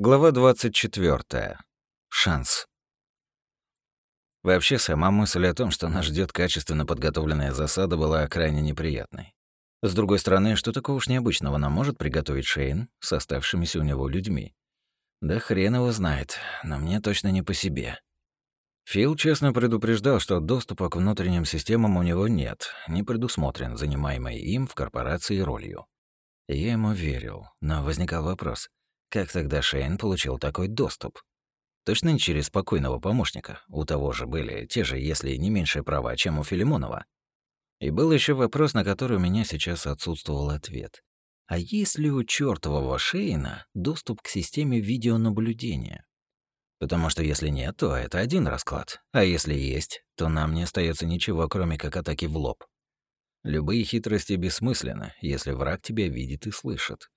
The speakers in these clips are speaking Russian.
Глава 24. Шанс. Вообще, сама мысль о том, что нас ждет качественно подготовленная засада, была крайне неприятной. С другой стороны, что такого уж необычного нам может приготовить Шейн с оставшимися у него людьми? Да хрен его знает, но мне точно не по себе. Фил честно предупреждал, что доступа к внутренним системам у него нет, не предусмотрен занимаемой им в корпорации ролью. Я ему верил, но возникал вопрос, как тогда Шейн получил такой доступ? Точно не через спокойного помощника. У того же были те же, если не меньшие права, чем у Филимонова. И был еще вопрос, на который у меня сейчас отсутствовал ответ. А есть ли у чёртового Шейна доступ к системе видеонаблюдения? Потому что если нет, то это один расклад. А если есть, то нам не остается ничего, кроме как атаки в лоб. Любые хитрости бессмысленны, если враг тебя видит и слышит.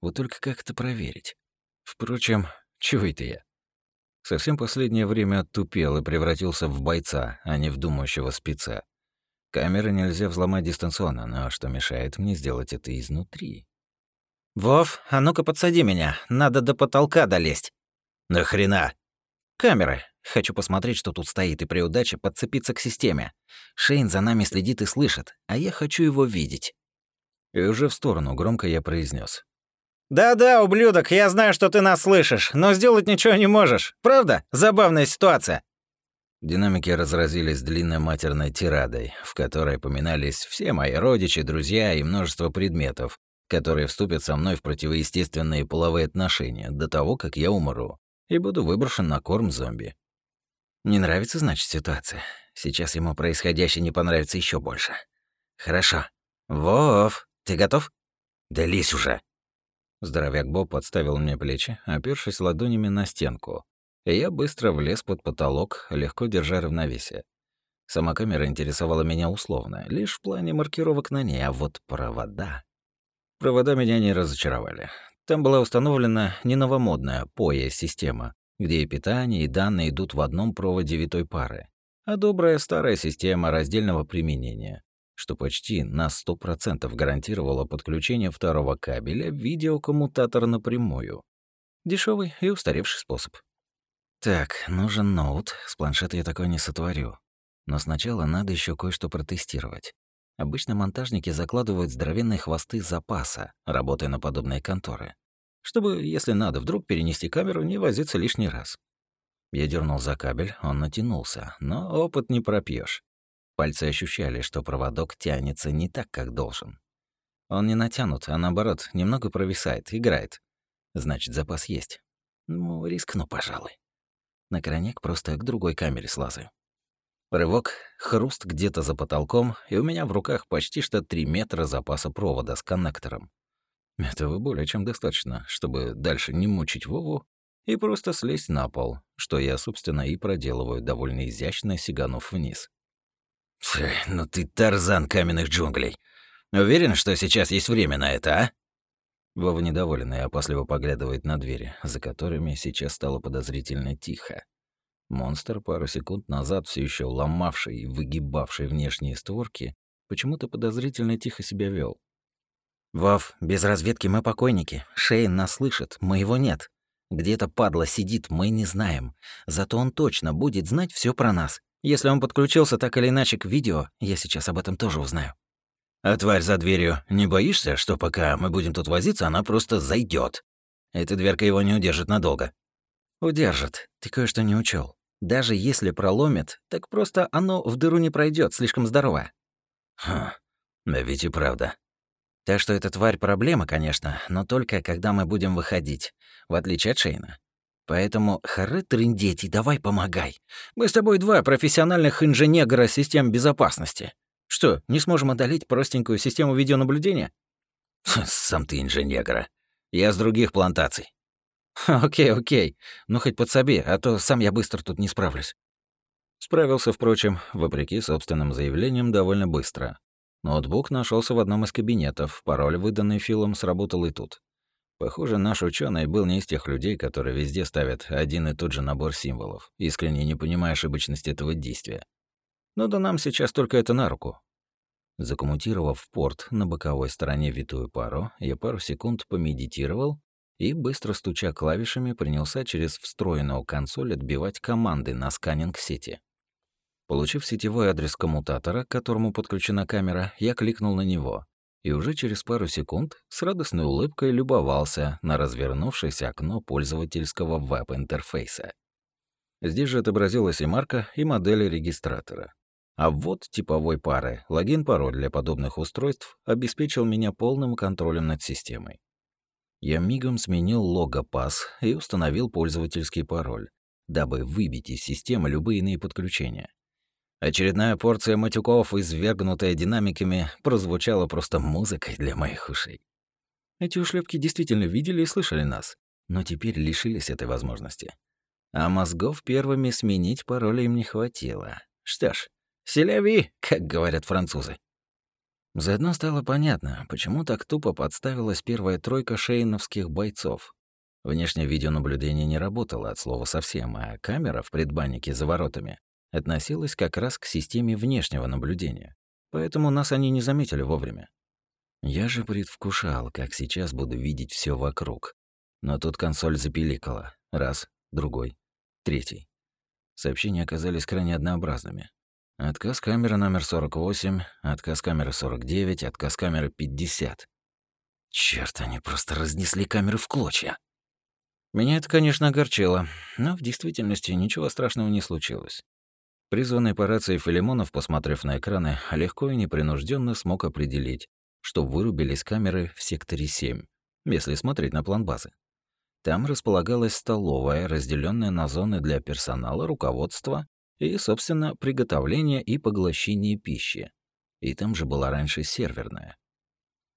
Вот только как это проверить? Впрочем, чего это я? Совсем последнее время оттупел и превратился в бойца, а не в думающего спеца. Камеры нельзя взломать дистанционно, но что мешает мне сделать это изнутри? «Вов, а ну-ка подсади меня, надо до потолка долезть». «Нахрена?» Камеры. Хочу посмотреть, что тут стоит, и при удаче подцепиться к системе. Шейн за нами следит и слышит, а я хочу его видеть. И уже в сторону громко я произнес: «Да-да, ублюдок, я знаю, что ты нас слышишь, но сделать ничего не можешь. Правда? Забавная ситуация». Динамики разразились длинной матерной тирадой, в которой поминались все мои родичи, друзья и множество предметов, которые вступят со мной в противоестественные половые отношения до того, как я умру и буду выброшен на корм зомби. Не нравится, значит, ситуация. Сейчас ему происходящее не понравится еще больше. Хорошо. Вов, ты готов? Да лезь уже. Здоровяк Боб подставил мне плечи, опершись ладонями на стенку. И я быстро влез под потолок, легко держа равновесие. Сама камера интересовала меня условно, лишь в плане маркировок на ней, а вот провода... Провода меня не разочаровали. Там была установлена не новомодная POE-система, где и питание, и данные идут в одном проводе витой пары, а добрая старая система раздельного применения, что почти на 100% гарантировало подключение второго кабеля в видеокоммутатор напрямую. Дешевый и устаревший способ. Так, нужен ноут, с планшета я такой не сотворю. Но сначала надо еще кое-что протестировать. Обычно монтажники закладывают здоровенные хвосты запаса, работая на подобные конторы. Чтобы, если надо, вдруг перенести камеру, не возиться лишний раз. Я дернул за кабель, он натянулся, но опыт не пропьешь. Пальцы ощущали, что проводок тянется не так, как должен. Он не натянут, а наоборот, немного провисает, играет. Значит, запас есть. Ну, рискну, пожалуй. На крайняк просто к другой камере слазаю. Рывок, хруст где-то за потолком, и у меня в руках почти что 3 метра запаса провода с коннектором. Этого более чем достаточно, чтобы дальше не мучить Вову и просто слезть на пол, что я, собственно, и проделываю довольно изящно, сиганув вниз. «Ну ты тарзан каменных джунглей. Уверен, что сейчас есть время на это, а?» Вова недоволен и опасливо поглядывает на двери, за которыми сейчас стало подозрительно тихо. Монстр, пару секунд назад все еще ломавший и выгибавший внешние створки, почему-то подозрительно тихо себя вел. «Вов, без разведки мы покойники. Шейн нас слышит, мы его нет. Где-то падла сидит, мы не знаем. Зато он точно будет знать все про нас. Если он подключился так или иначе к видео, я сейчас об этом тоже узнаю». «А тварь за дверью, не боишься, что пока мы будем тут возиться, она просто зайдет? Эта дверка его не удержит надолго?» «Удержит. Ты кое-что не учел. Даже если проломит, так просто оно в дыру не пройдет, слишком здорово». «Хм, да ведь и правда». Так что эта тварь проблема, конечно, но только когда мы будем выходить, в отличие от Шейна. Поэтому, хоры трындеть и давай помогай. Мы с тобой два профессиональных инженера систем безопасности. Что, не сможем одолеть простенькую систему видеонаблюдения? Сам ты инженера. Я с других плантаций. Окей, окей. Ну хоть подсоби, а то сам я быстро тут не справлюсь. Справился, впрочем, вопреки собственным заявлениям, довольно быстро. Ноутбук нашелся в одном из кабинетов, пароль, выданный Филом, сработал и тут. Похоже, наш ученый был не из тех людей, которые везде ставят один и тот же набор символов, искренне не понимая ошибочности этого действия. Но да нам сейчас только это на руку. Закоммутировав порт на боковой стороне витую пару, я пару секунд помедитировал и, быстро стуча клавишами, принялся через встроенную консоль отбивать команды на сканинг-сети. Получив сетевой адрес коммутатора, к которому подключена камера, я кликнул на него, и уже через пару секунд с радостной улыбкой любовался на развернувшееся окно пользовательского веб-интерфейса. Здесь же отобразилась и марка, и модель регистратора. А вот типовой пары, логин-пароль для подобных устройств обеспечил меня полным контролем над системой. Я мигом сменил логопас и установил пользовательский пароль, дабы выбить из системы любые иные подключения. Очередная порция матюков, извергнутая динамиками, прозвучала просто музыкой для моих ушей. Эти ушлепки действительно видели и слышали нас, но теперь лишились этой возможности. А мозгов первыми сменить пароли им не хватило. Что ж, селяви, как говорят французы. Заодно стало понятно, почему так тупо подставилась первая тройка шейновских бойцов. Внешнее видеонаблюдение не работало от слова совсем, а камера в предбаннике за воротами относилась как раз к системе внешнего наблюдения, поэтому нас они не заметили вовремя. Я же предвкушал, как сейчас буду видеть все вокруг. Но тут консоль запиликала. Раз, другой, третий. Сообщения оказались крайне однообразными. Отказ камеры номер 48, отказ камеры 49, отказ камеры 50. Черт, они просто разнесли камеры в клочья. Меня это, конечно, огорчило, но в действительности ничего страшного не случилось. Призванный по рации Филимонов, посмотрев на экраны, легко и непринужденно смог определить, что вырубились камеры в секторе 7, если смотреть на план базы. Там располагалась столовая, разделенная на зоны для персонала, руководства и, собственно, приготовления и поглощения пищи. И там же была раньше серверная.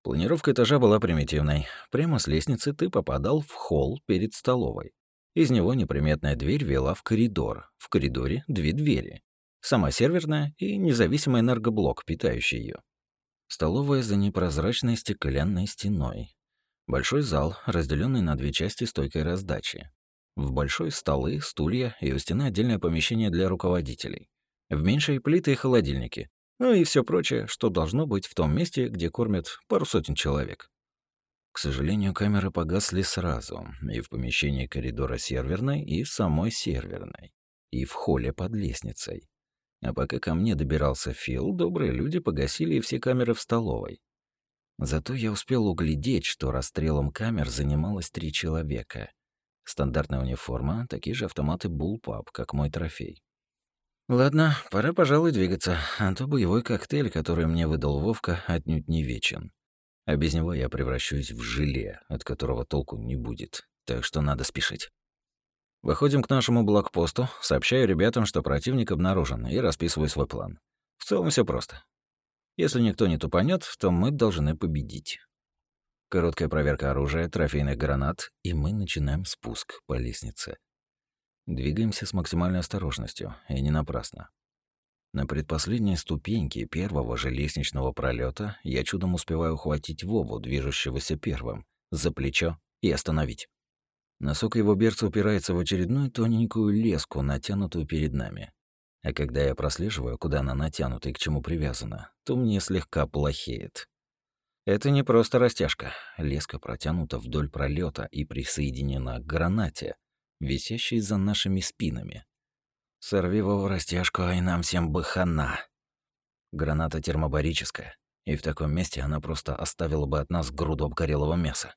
Планировка этажа была примитивной. Прямо с лестницы ты попадал в холл перед столовой. Из него неприметная дверь вела в коридор. В коридоре две двери сама серверная и независимый энергоблок, питающий ее. Столовая за непрозрачной стеклянной стеной. Большой зал, разделенный на две части стойкой раздачи. В большой столы, стулья и у стены отдельное помещение для руководителей. В меньшей плиты и холодильники. Ну и все прочее, что должно быть в том месте, где кормят пару сотен человек. К сожалению, камеры погасли сразу, и в помещении коридора серверной, и в самой серверной, и в холле под лестницей. А пока ко мне добирался Фил, добрые люди погасили все камеры в столовой. Зато я успел углядеть, что расстрелом камер занималось три человека. Стандартная униформа, такие же автоматы Bullpup, как мой трофей. Ладно, пора, пожалуй, двигаться, а то боевой коктейль, который мне выдал Вовка, отнюдь не вечен. А без него я превращусь в желе, от которого толку не будет. Так что надо спешить. Выходим к нашему блокпосту, сообщаю ребятам, что противник обнаружен, и расписываю свой план. В целом все просто. Если никто не тупанет, то мы должны победить. Короткая проверка оружия, трофейных гранат, и мы начинаем спуск по лестнице. Двигаемся с максимальной осторожностью, и не напрасно. На предпоследней ступеньке первого же лестничного пролета я чудом успеваю ухватить Вову, движущегося первым, за плечо и остановить. Носок его берца упирается в очередную тоненькую леску, натянутую перед нами. А когда я прослеживаю, куда она натянута и к чему привязана, то мне слегка плохеет. Это не просто растяжка. Леска протянута вдоль пролета и присоединена к гранате, висящей за нашими спинами. Сорви его растяжку, и нам всем бы хана. Граната термобарическая, и в таком месте она просто оставила бы от нас груду обгорелого мяса.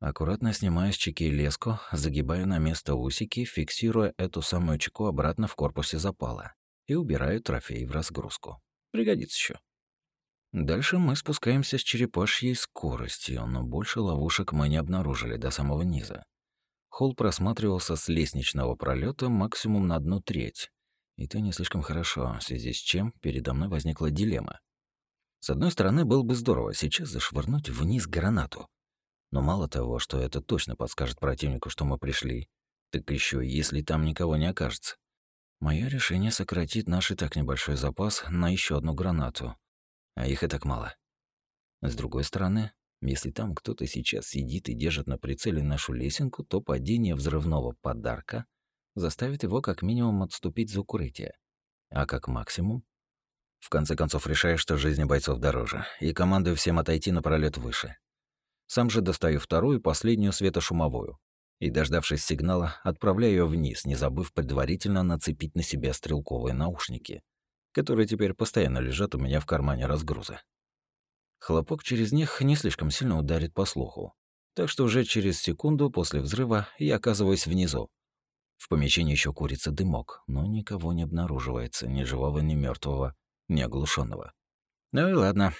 Аккуратно снимаю с чеки леску, загибаю на место усики, фиксируя эту самую чеку обратно в корпусе запала и убираю трофей в разгрузку. Пригодится еще. Дальше мы спускаемся с черепашьей скоростью, но больше ловушек мы не обнаружили до самого низа. Холл просматривался с лестничного пролета максимум на одну треть. И то не слишком хорошо, в связи с чем передо мной возникла дилемма. С одной стороны, было бы здорово сейчас зашвырнуть вниз гранату, но мало того, что это точно подскажет противнику, что мы пришли, так еще если там никого не окажется. Мое решение сократит наш и так небольшой запас на еще одну гранату. А их и так мало. С другой стороны, если там кто-то сейчас сидит и держит на прицеле нашу лесенку, то падение взрывного подарка заставит его как минимум отступить за укрытие. А как максимум? В конце концов, решаешь, что жизни бойцов дороже, и командую всем отойти на пролет выше. Сам же достаю вторую, последнюю светошумовую. И, дождавшись сигнала, отправляю ее вниз, не забыв предварительно нацепить на себя стрелковые наушники, которые теперь постоянно лежат у меня в кармане разгруза. Хлопок через них не слишком сильно ударит по слуху. Так что уже через секунду после взрыва я оказываюсь внизу. В помещении еще курится дымок, но никого не обнаруживается, ни живого, ни мертвого, ни оглушенного. Ну и ладно.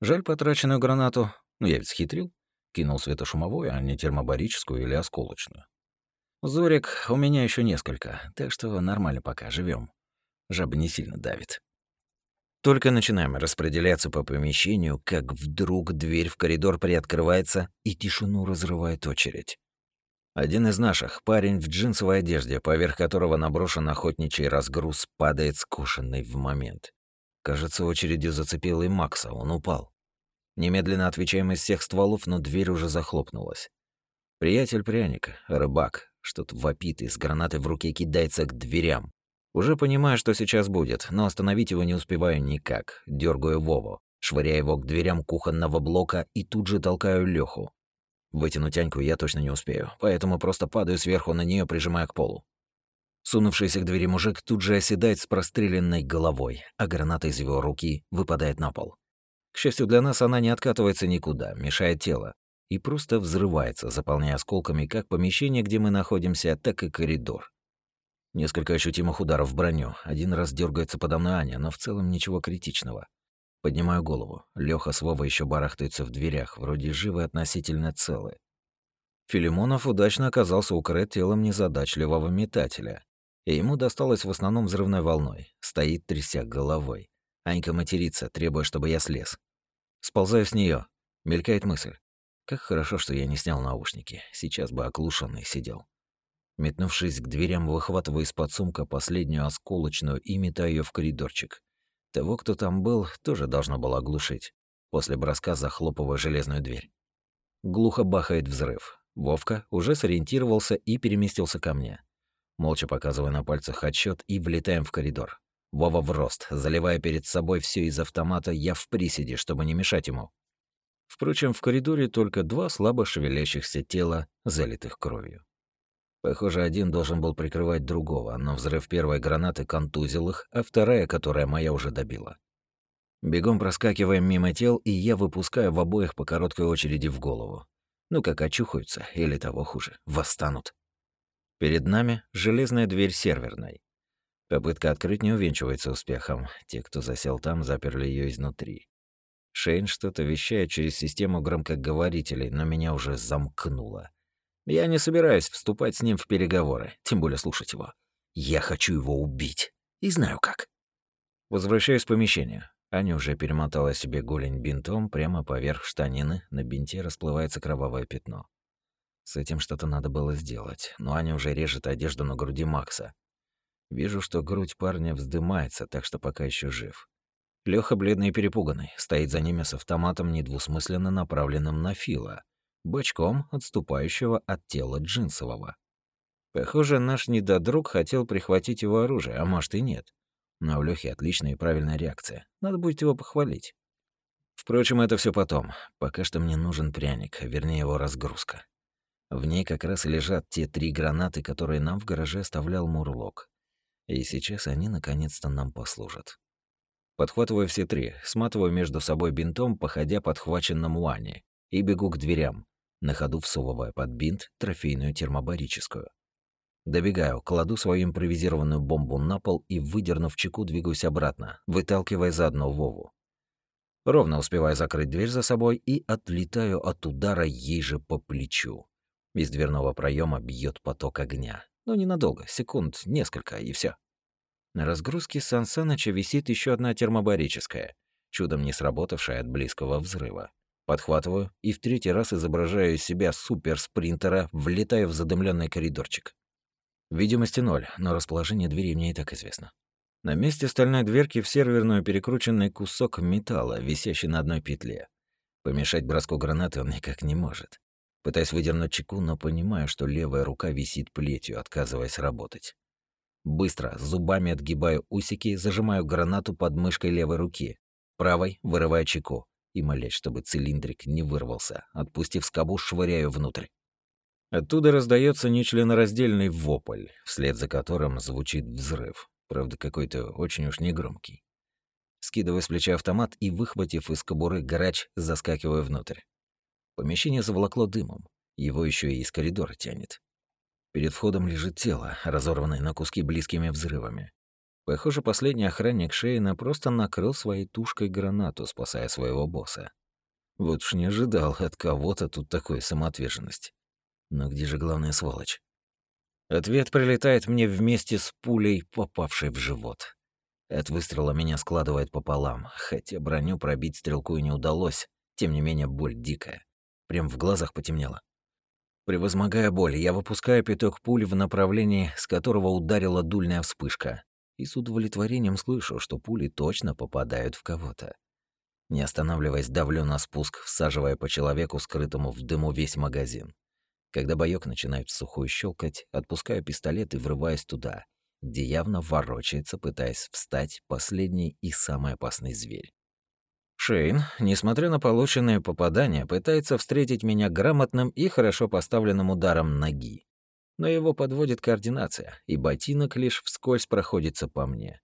Жаль потраченную гранату, но я ведь схитрил. Кинул светошумовую, а не термобарическую или осколочную. Зорик у меня еще несколько, так что нормально пока живем. Жаба не сильно давит. Только начинаем распределяться по помещению, как вдруг дверь в коридор приоткрывается, и тишину разрывает очередь. Один из наших, парень в джинсовой одежде, поверх которого наброшен охотничий разгруз, падает скушенный в момент. Кажется, очередью зацепил и Макса, он упал. Немедленно отвечаем из всех стволов, но дверь уже захлопнулась. Приятель пряника, рыбак, что-то вопит и с гранатой в руке кидается к дверям. Уже понимаю, что сейчас будет, но остановить его не успеваю никак. Дергаю Вову, швыряю его к дверям кухонного блока и тут же толкаю Леху. Вытянуть Аньку я точно не успею, поэтому просто падаю сверху на нее, прижимая к полу. Сунувшийся к двери мужик тут же оседает с простреленной головой, а граната из его руки выпадает на пол. К счастью для нас, она не откатывается никуда, мешает тело, и просто взрывается, заполняя осколками как помещение, где мы находимся, так и коридор. Несколько ощутимых ударов в броню. Один раз дергается подо мной Аня, но в целом ничего критичного. Поднимаю голову. Лёха с Вовой ещё барахтаются в дверях, вроде живы относительно целы. Филимонов удачно оказался укрыт телом незадачливого метателя. И ему досталось в основном взрывной волной. Стоит, тряся головой. Анька матерится, требуя, чтобы я слез. Сползаю с неё. Мелькает мысль. Как хорошо, что я не снял наушники. Сейчас бы оглушенный сидел. Метнувшись к дверям, выхватываю из-под сумка последнюю осколочную и метаю ее в коридорчик. Того, кто там был, тоже должно было оглушить. После броска захлопываю железную дверь. Глухо бахает взрыв. Вовка уже сориентировался и переместился ко мне. Молча показываю на пальцах отсчет и влетаем в коридор. Вова в рост, заливая перед собой все из автомата, я в приседе, чтобы не мешать ему. Впрочем, в коридоре только два слабо шевелящихся тела, залитых кровью. Похоже, один должен был прикрывать другого, но взрыв первой гранаты контузил их, а вторая, которая моя, уже добила. Бегом проскакиваем мимо тел, и я выпускаю в обоих по короткой очереди в голову. Ну как очухаются, или того хуже, восстанут. Перед нами железная дверь серверной. Попытка открыть не увенчивается успехом. Те, кто засел там, заперли ее изнутри. Шейн что-то вещает через систему громкоговорителей, но меня уже замкнуло. Я не собираюсь вступать с ним в переговоры, тем более слушать его. Я хочу его убить. И знаю как. Возвращаюсь в помещение. Аня уже перемотала себе голень бинтом прямо поверх штанины, на бинте расплывается кровавое пятно. С этим что-то надо было сделать, но Аня уже режет одежду на груди Макса. Вижу, что грудь парня вздымается, так что пока еще жив. Лёха бледный и перепуганный, стоит за ними с автоматом, недвусмысленно направленным на Фила бочком отступающего от тела Джинсового. Похоже, наш недодруг хотел прихватить его оружие, а может и нет. Но у Лёхи отличная и правильная реакция. Надо будет его похвалить. Впрочем, это все потом. Пока что мне нужен пряник, вернее его разгрузка. В ней как раз и лежат те три гранаты, которые нам в гараже оставлял Мурлок. И сейчас они наконец-то нам послужат. Подхватываю все три, сматываю между собой бинтом, походя подхваченному Ане, и бегу к дверям, на ходу всовывая под бинт трофейную термобарическую. Добегаю, кладу свою импровизированную бомбу на пол и, выдернув чеку, двигаюсь обратно, выталкивая заодно Вову. Ровно успеваю закрыть дверь за собой и отлетаю от удара ей же по плечу. Из дверного проема бьет поток огня. Но ненадолго, секунд несколько, и все. На разгрузке Сан Саныча висит еще одна термобарическая, чудом не сработавшая от близкого взрыва. Подхватываю и в третий раз изображаю из себя суперспринтера, влетая в задымленный коридорчик. Видимости ноль, но расположение двери мне и так известно. На месте стальной дверки в серверную перекрученный кусок металла, висящий на одной петле. Помешать броску гранаты он никак не может. Пытаюсь выдернуть чеку, но понимаю, что левая рука висит плетью, отказываясь работать. Быстро, зубами отгибаю усики, зажимаю гранату под мышкой левой руки. Правой вырываю чеку и молясь, чтобы цилиндрик не вырвался, отпустив скобу, швыряю внутрь. Оттуда раздается нечленораздельный вопль, вслед за которым звучит взрыв, правда, какой-то очень уж негромкий. Скидываю с плеча автомат и, выхватив из кобуры грач, заскакиваю внутрь. Помещение заволокло дымом, его еще и из коридора тянет. Перед входом лежит тело, разорванное на куски близкими взрывами. Похоже, последний охранник Шейна просто накрыл своей тушкой гранату, спасая своего босса. Вот уж не ожидал от кого-то тут такой самоотверженность. Но где же главная сволочь? Ответ прилетает мне вместе с пулей, попавшей в живот. От выстрела меня складывает пополам, хотя броню пробить стрелку и не удалось, тем не менее боль дикая. Прям в глазах потемнело. Превозмогая боль, я выпускаю пяток пуль в направлении, с которого ударила дульная вспышка и с удовлетворением слышу, что пули точно попадают в кого-то. Не останавливаясь, давлю на спуск, всаживая по человеку, скрытому в дыму весь магазин. Когда боёк начинает сухую щелкать, отпускаю пистолет и врываюсь туда, где явно ворочается, пытаясь встать последний и самый опасный зверь. Шейн, несмотря на полученные попадания, пытается встретить меня грамотным и хорошо поставленным ударом ноги но его подводит координация, и ботинок лишь вскользь проходится по мне.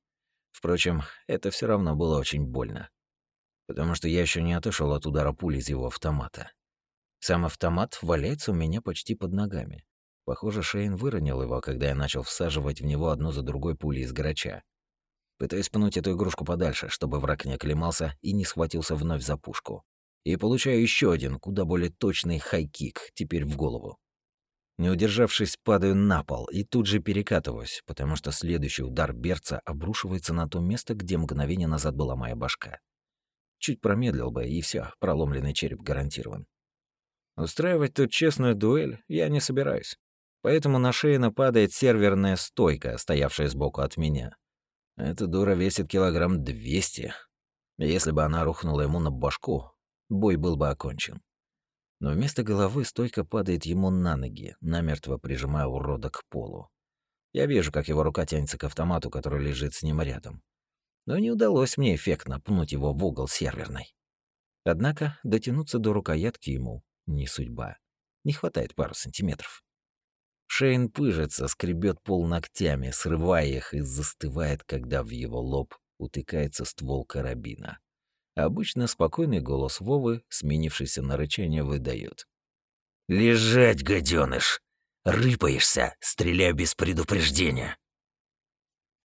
Впрочем, это все равно было очень больно, потому что я еще не отошел от удара пули из его автомата. Сам автомат валяется у меня почти под ногами. Похоже, Шейн выронил его, когда я начал всаживать в него одну за другой пули из грача. Пытаюсь пнуть эту игрушку подальше, чтобы враг не оклемался и не схватился вновь за пушку. И получаю еще один, куда более точный хайкик, теперь в голову. Не удержавшись, падаю на пол и тут же перекатываюсь, потому что следующий удар берца обрушивается на то место, где мгновение назад была моя башка. Чуть промедлил бы, и все, проломленный череп гарантирован. Устраивать тут честную дуэль я не собираюсь. Поэтому на шее нападает серверная стойка, стоявшая сбоку от меня. Эта дура весит килограмм двести. Если бы она рухнула ему на башку, бой был бы окончен но вместо головы стойка падает ему на ноги, намертво прижимая урода к полу. Я вижу, как его рука тянется к автомату, который лежит с ним рядом. Но не удалось мне эффектно пнуть его в угол серверной. Однако дотянуться до рукоятки ему не судьба. Не хватает пару сантиметров. Шейн пыжится, скребет пол ногтями, срывая их и застывает, когда в его лоб утыкается ствол карабина. Обычно спокойный голос Вовы, сменившийся на рычание, выдает. «Лежать, гаденыш! Рыпаешься, стреляю без предупреждения!»